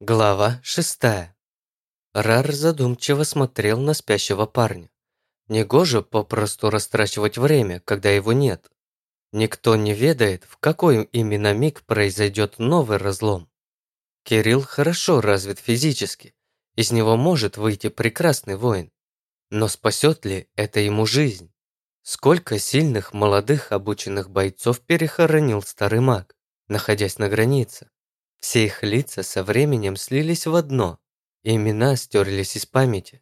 Глава шестая. Рар задумчиво смотрел на спящего парня. Негоже попросту растрачивать время, когда его нет. Никто не ведает, в какой именно миг произойдет новый разлом. Кирилл хорошо развит физически, из него может выйти прекрасный воин. Но спасет ли это ему жизнь? Сколько сильных, молодых, обученных бойцов перехоронил старый маг, находясь на границе? Все их лица со временем слились в одно, и имена стерлись из памяти.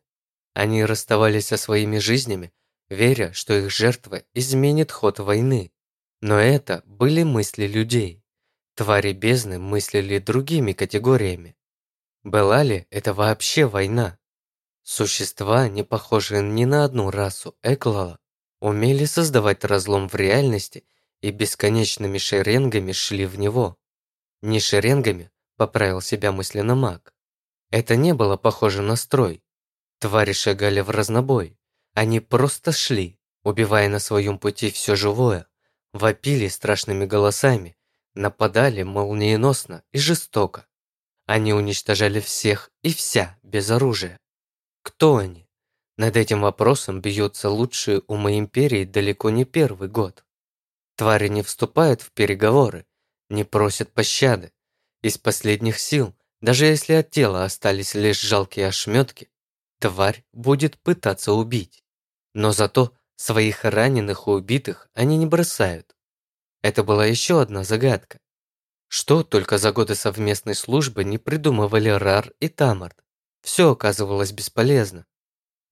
Они расставались со своими жизнями, веря, что их жертва изменит ход войны. Но это были мысли людей. Твари бездны мыслили другими категориями. Была ли это вообще война? Существа, не похожие ни на одну расу Эклала, умели создавать разлом в реальности и бесконечными шеренгами шли в него. Не шеренгами, поправил себя мысленно маг. Это не было похоже на строй. Твари шагали в разнобой. Они просто шли, убивая на своем пути все живое, вопили страшными голосами, нападали молниеносно и жестоко. Они уничтожали всех и вся без оружия. Кто они? Над этим вопросом бьются лучшие умы империи далеко не первый год. Твари не вступают в переговоры, не просят пощады. Из последних сил, даже если от тела остались лишь жалкие ошметки, тварь будет пытаться убить. Но зато своих раненых и убитых они не бросают. Это была еще одна загадка. Что только за годы совместной службы не придумывали Рар и Тамарт. Все оказывалось бесполезно.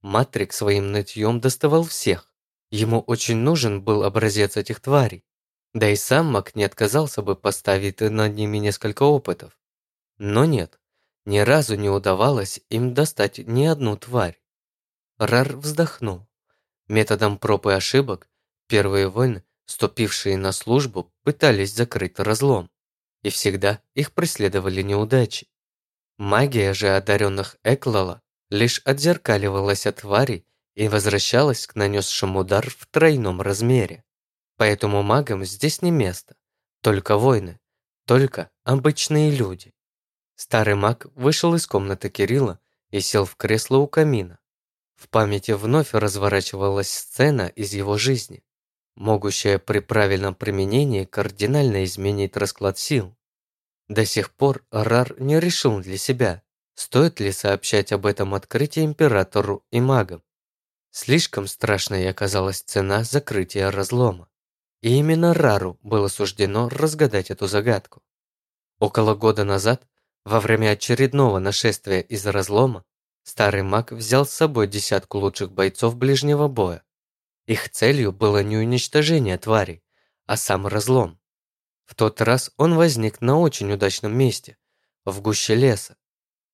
Матрик своим нытьем доставал всех. Ему очень нужен был образец этих тварей. Да и сам маг не отказался бы поставить над ними несколько опытов. Но нет, ни разу не удавалось им достать ни одну тварь. Рар вздохнул. Методом проб и ошибок первые воины, ступившие на службу, пытались закрыть разлом. И всегда их преследовали неудачи. Магия же одаренных Эклала лишь отзеркаливалась от тварей и возвращалась к нанесшему удар в тройном размере. Поэтому магам здесь не место. Только воины, только обычные люди. Старый маг вышел из комнаты Кирилла и сел в кресло у камина. В памяти вновь разворачивалась сцена из его жизни, могущая при правильном применении кардинально изменить расклад сил. До сих пор Рар не решил для себя, стоит ли сообщать об этом открытии императору и магам. Слишком страшной оказалась цена закрытия разлома. И именно Рару было суждено разгадать эту загадку. Около года назад, во время очередного нашествия из разлома, старый маг взял с собой десятку лучших бойцов ближнего боя. Их целью было не уничтожение тварей, а сам разлом. В тот раз он возник на очень удачном месте, в гуще леса.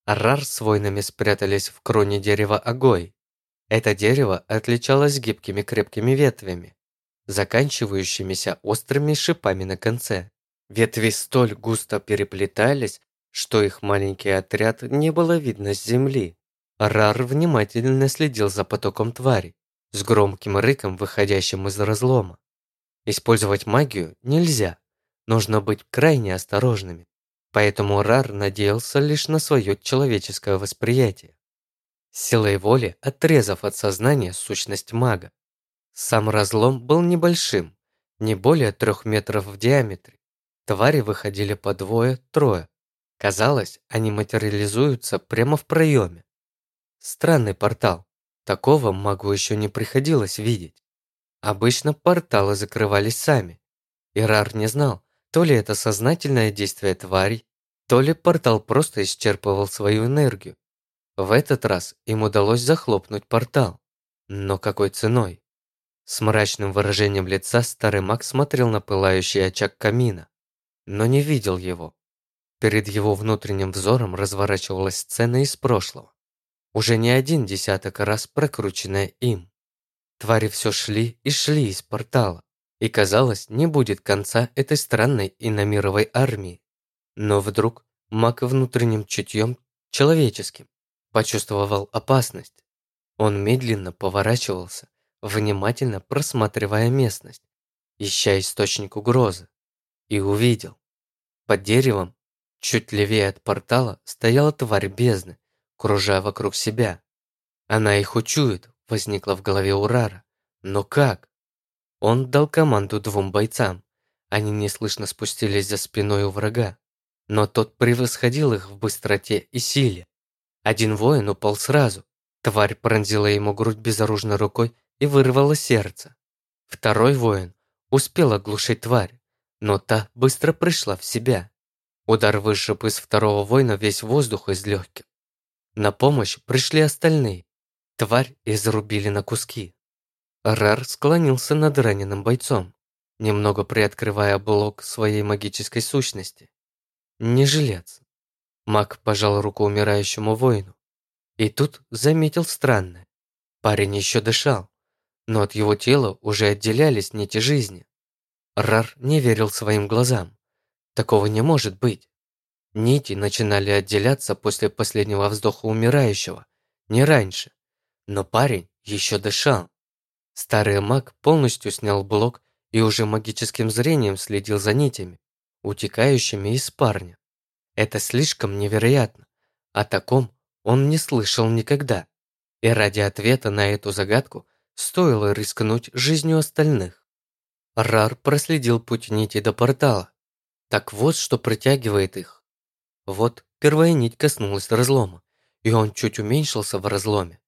Арар с воинами спрятались в кроне дерева Агой. Это дерево отличалось гибкими крепкими ветвями, заканчивающимися острыми шипами на конце. Ветви столь густо переплетались, что их маленький отряд не было видно с земли. Рар внимательно следил за потоком тварей, с громким рыком, выходящим из разлома. Использовать магию нельзя, нужно быть крайне осторожными. Поэтому Рар надеялся лишь на свое человеческое восприятие. Силой воли отрезав от сознания сущность мага, сам разлом был небольшим, не более трех метров в диаметре. Твари выходили по двое-трое. Казалось, они материализуются прямо в проеме. Странный портал. Такого магу еще не приходилось видеть. Обычно порталы закрывались сами. Ирар не знал, то ли это сознательное действие тварей, то ли портал просто исчерпывал свою энергию. В этот раз им удалось захлопнуть портал. Но какой ценой? С мрачным выражением лица старый маг смотрел на пылающий очаг камина, но не видел его. Перед его внутренним взором разворачивалась сцена из прошлого, уже не один десяток раз прокрученная им. Твари все шли и шли из портала, и казалось, не будет конца этой странной иномировой армии. Но вдруг маг внутренним чутьем, человеческим, почувствовал опасность. Он медленно поворачивался, внимательно просматривая местность, ища источник угрозы, и увидел. Под деревом, Чуть левее от портала стояла тварь бездны, кружа вокруг себя. Она их учует, возникла в голове Урара. Но как? Он дал команду двум бойцам. Они неслышно спустились за спиной у врага. Но тот превосходил их в быстроте и силе. Один воин упал сразу. Тварь пронзила ему грудь безоружной рукой и вырвала сердце. Второй воин успел оглушить тварь, но та быстро пришла в себя. Удар вышиб из второго воина весь воздух из легких. На помощь пришли остальные. Тварь изрубили на куски. Рар склонился над раненым бойцом, немного приоткрывая блок своей магической сущности. Не жилец. Маг пожал руку умирающему воину. И тут заметил странное. Парень еще дышал, но от его тела уже отделялись нити жизни. Рар не верил своим глазам. Такого не может быть. Нити начинали отделяться после последнего вздоха умирающего, не раньше. Но парень еще дышал. Старый маг полностью снял блок и уже магическим зрением следил за нитями, утекающими из парня. Это слишком невероятно. О таком он не слышал никогда. И ради ответа на эту загадку стоило рискнуть жизнью остальных. Рар проследил путь нити до портала. Так вот, что притягивает их. Вот первая нить коснулась разлома, и он чуть уменьшился в разломе.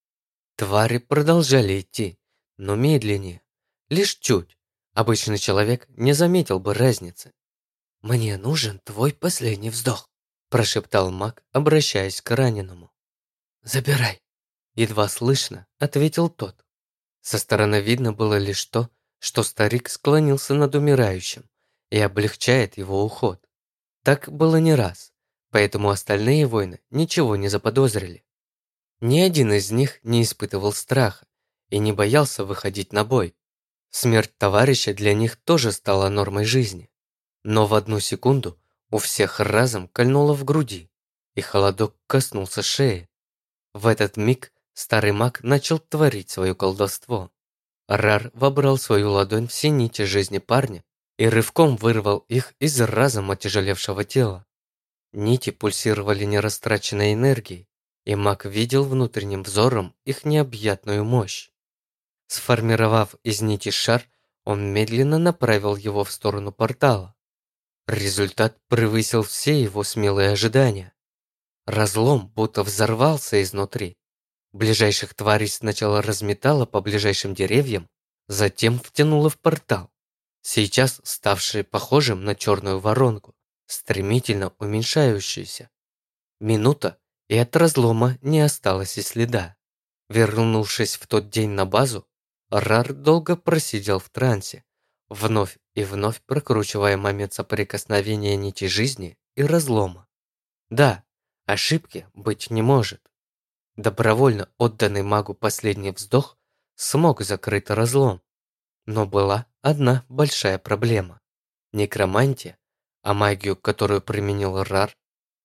Твари продолжали идти, но медленнее. Лишь чуть. Обычный человек не заметил бы разницы. «Мне нужен твой последний вздох», прошептал маг, обращаясь к раненому. «Забирай», едва слышно, ответил тот. Со стороны видно было лишь то, что старик склонился над умирающим и облегчает его уход. Так было не раз, поэтому остальные воины ничего не заподозрили. Ни один из них не испытывал страха и не боялся выходить на бой. Смерть товарища для них тоже стала нормой жизни. Но в одну секунду у всех разом кольнуло в груди, и холодок коснулся шеи. В этот миг старый маг начал творить свое колдовство. Рар вобрал свою ладонь в все нити жизни парня и рывком вырвал их из разом отяжелевшего тела. Нити пульсировали нерастраченной энергией, и маг видел внутренним взором их необъятную мощь. Сформировав из нити шар, он медленно направил его в сторону портала. Результат превысил все его смелые ожидания. Разлом будто взорвался изнутри. Ближайших тварей сначала разметало по ближайшим деревьям, затем втянуло в портал, сейчас ставший похожим на черную воронку, стремительно уменьшающуюся. Минута, и от разлома не осталось и следа. Вернувшись в тот день на базу, Рар долго просидел в трансе, вновь и вновь прокручивая момент соприкосновения нити жизни и разлома. Да, ошибки быть не может. Добровольно отданный магу последний вздох смог закрыть разлом. Но была одна большая проблема. Некромантия, а магию, которую применил Рар,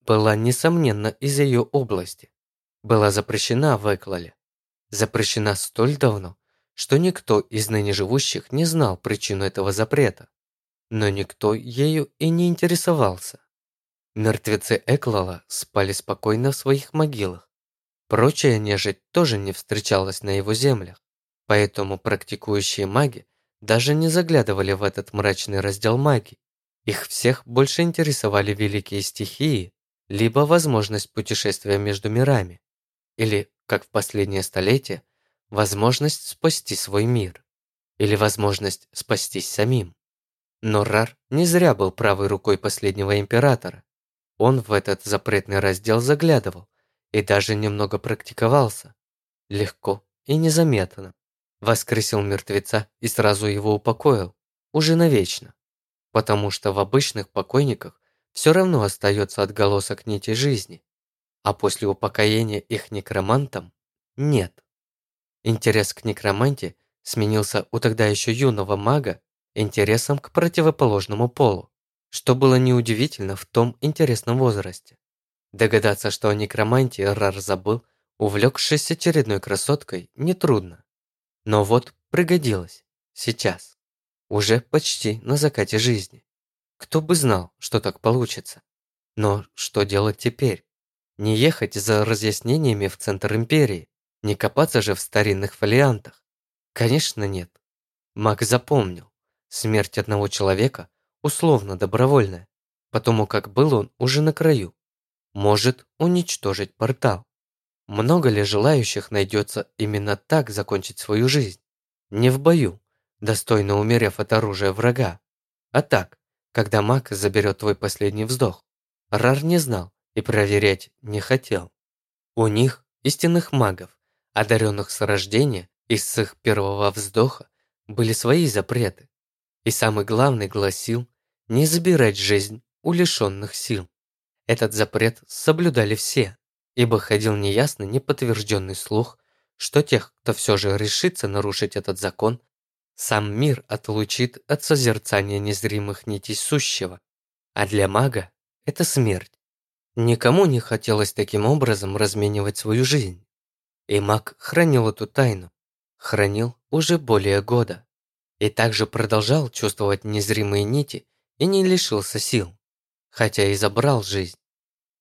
была, несомненно, из ее области. Была запрещена в Эклале. Запрещена столь давно, что никто из ныне живущих не знал причину этого запрета. Но никто ею и не интересовался. Мертвецы Эклала спали спокойно в своих могилах. Прочая нежить тоже не встречалась на его землях, поэтому практикующие маги даже не заглядывали в этот мрачный раздел магии. Их всех больше интересовали великие стихии либо возможность путешествия между мирами, или, как в последнее столетие, возможность спасти свой мир, или возможность спастись самим. Но Рар не зря был правой рукой последнего императора. Он в этот запретный раздел заглядывал и даже немного практиковался. Легко и незаметно. Воскресил мертвеца и сразу его упокоил, уже навечно. Потому что в обычных покойниках все равно остается отголосок нити жизни, а после упокоения их некромантом нет. Интерес к некроманте сменился у тогда еще юного мага интересом к противоположному полу, что было неудивительно в том интересном возрасте. Догадаться, что о некроманте Рар забыл, увлекшись очередной красоткой, нетрудно. Но вот пригодилось. Сейчас. Уже почти на закате жизни. Кто бы знал, что так получится. Но что делать теперь? Не ехать за разъяснениями в центр империи, не копаться же в старинных фолиантах. Конечно, нет. Маг запомнил, смерть одного человека условно добровольная, потому как был он уже на краю. Может уничтожить портал. Много ли желающих найдется именно так закончить свою жизнь? Не в бою, достойно умерев от оружия врага, а так, когда маг заберет твой последний вздох. Рар не знал и проверять не хотел. У них, истинных магов, одаренных с рождения и с их первого вздоха, были свои запреты. И самый главный гласил не забирать жизнь у лишенных сил. Этот запрет соблюдали все, ибо ходил неясный, неподтвержденный слух, что тех, кто все же решится нарушить этот закон, сам мир отлучит от созерцания незримых нитей сущего, а для мага это смерть. Никому не хотелось таким образом разменивать свою жизнь. И маг хранил эту тайну, хранил уже более года. И также продолжал чувствовать незримые нити и не лишился сил, хотя и забрал жизнь.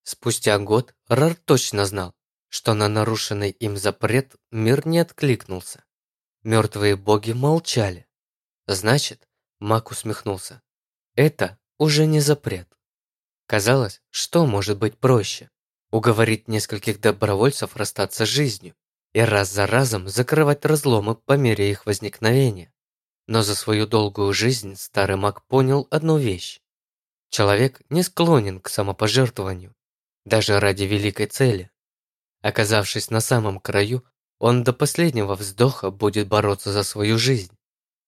Спустя год Рар точно знал, что на нарушенный им запрет мир не откликнулся. Мертвые боги молчали. Значит, маг усмехнулся. Это уже не запрет. Казалось, что может быть проще? Уговорить нескольких добровольцев расстаться с жизнью и раз за разом закрывать разломы по мере их возникновения. Но за свою долгую жизнь старый маг понял одну вещь. Человек не склонен к самопожертвованию даже ради великой цели. Оказавшись на самом краю, он до последнего вздоха будет бороться за свою жизнь,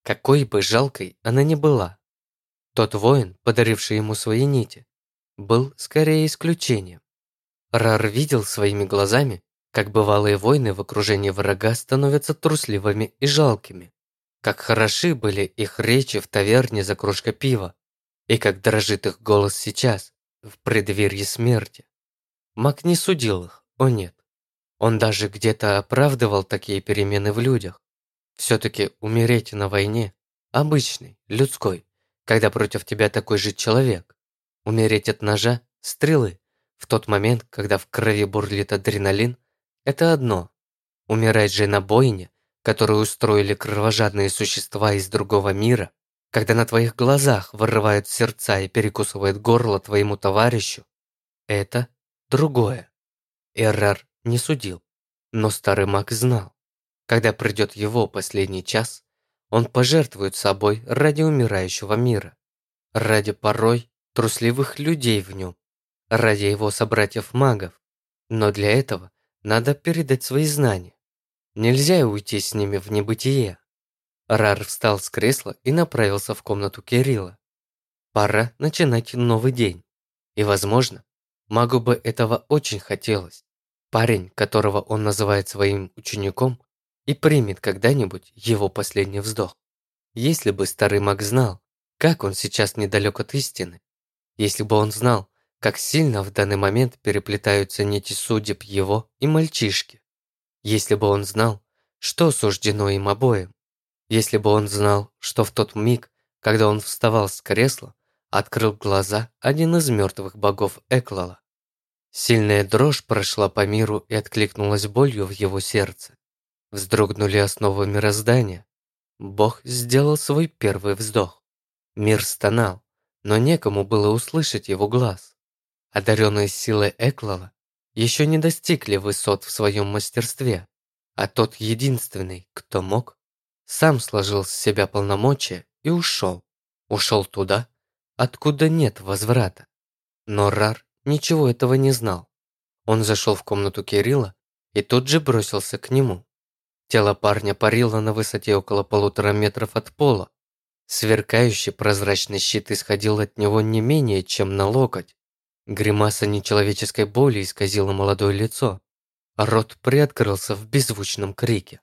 какой бы жалкой она ни была. Тот воин, подаривший ему свои нити, был скорее исключением. Рар видел своими глазами, как бывалые воины в окружении врага становятся трусливыми и жалкими, как хороши были их речи в таверне за кружкой пива, и как дрожит их голос сейчас, в преддверии смерти. Мак не судил их, о нет. Он даже где-то оправдывал такие перемены в людях. Все-таки умереть на войне – обычный, людской, когда против тебя такой же человек. Умереть от ножа, стрелы, в тот момент, когда в крови бурлит адреналин – это одно. Умирать же на бойне, которую устроили кровожадные существа из другого мира, когда на твоих глазах вырывают сердца и перекусывают горло твоему товарищу – это другое. Эррар не судил, но старый маг знал, когда придет его последний час, он пожертвует собой ради умирающего мира, ради порой трусливых людей в нем, ради его собратьев-магов. Но для этого надо передать свои знания. Нельзя уйти с ними в небытие. Рар встал с кресла и направился в комнату Кирилла. Пора начинать новый день. И, возможно, Магу бы этого очень хотелось. Парень, которого он называет своим учеником, и примет когда-нибудь его последний вздох. Если бы старый маг знал, как он сейчас недалек от истины, если бы он знал, как сильно в данный момент переплетаются нити судеб его и мальчишки, если бы он знал, что суждено им обоим, если бы он знал, что в тот миг, когда он вставал с кресла, открыл глаза один из мертвых богов Эклала. Сильная дрожь прошла по миру и откликнулась болью в его сердце. Вздрогнули основы мироздания. Бог сделал свой первый вздох. Мир стонал, но некому было услышать его глаз. Одаренные силой Эклала еще не достигли высот в своем мастерстве, а тот единственный, кто мог, сам сложил с себя полномочия и ушел. Ушел туда, откуда нет возврата. Но Рар ничего этого не знал. Он зашел в комнату Кирилла и тут же бросился к нему. Тело парня парило на высоте около полутора метров от пола. Сверкающий прозрачный щит исходил от него не менее, чем на локоть. Гримаса нечеловеческой боли исказила молодое лицо. Рот приоткрылся в беззвучном крике.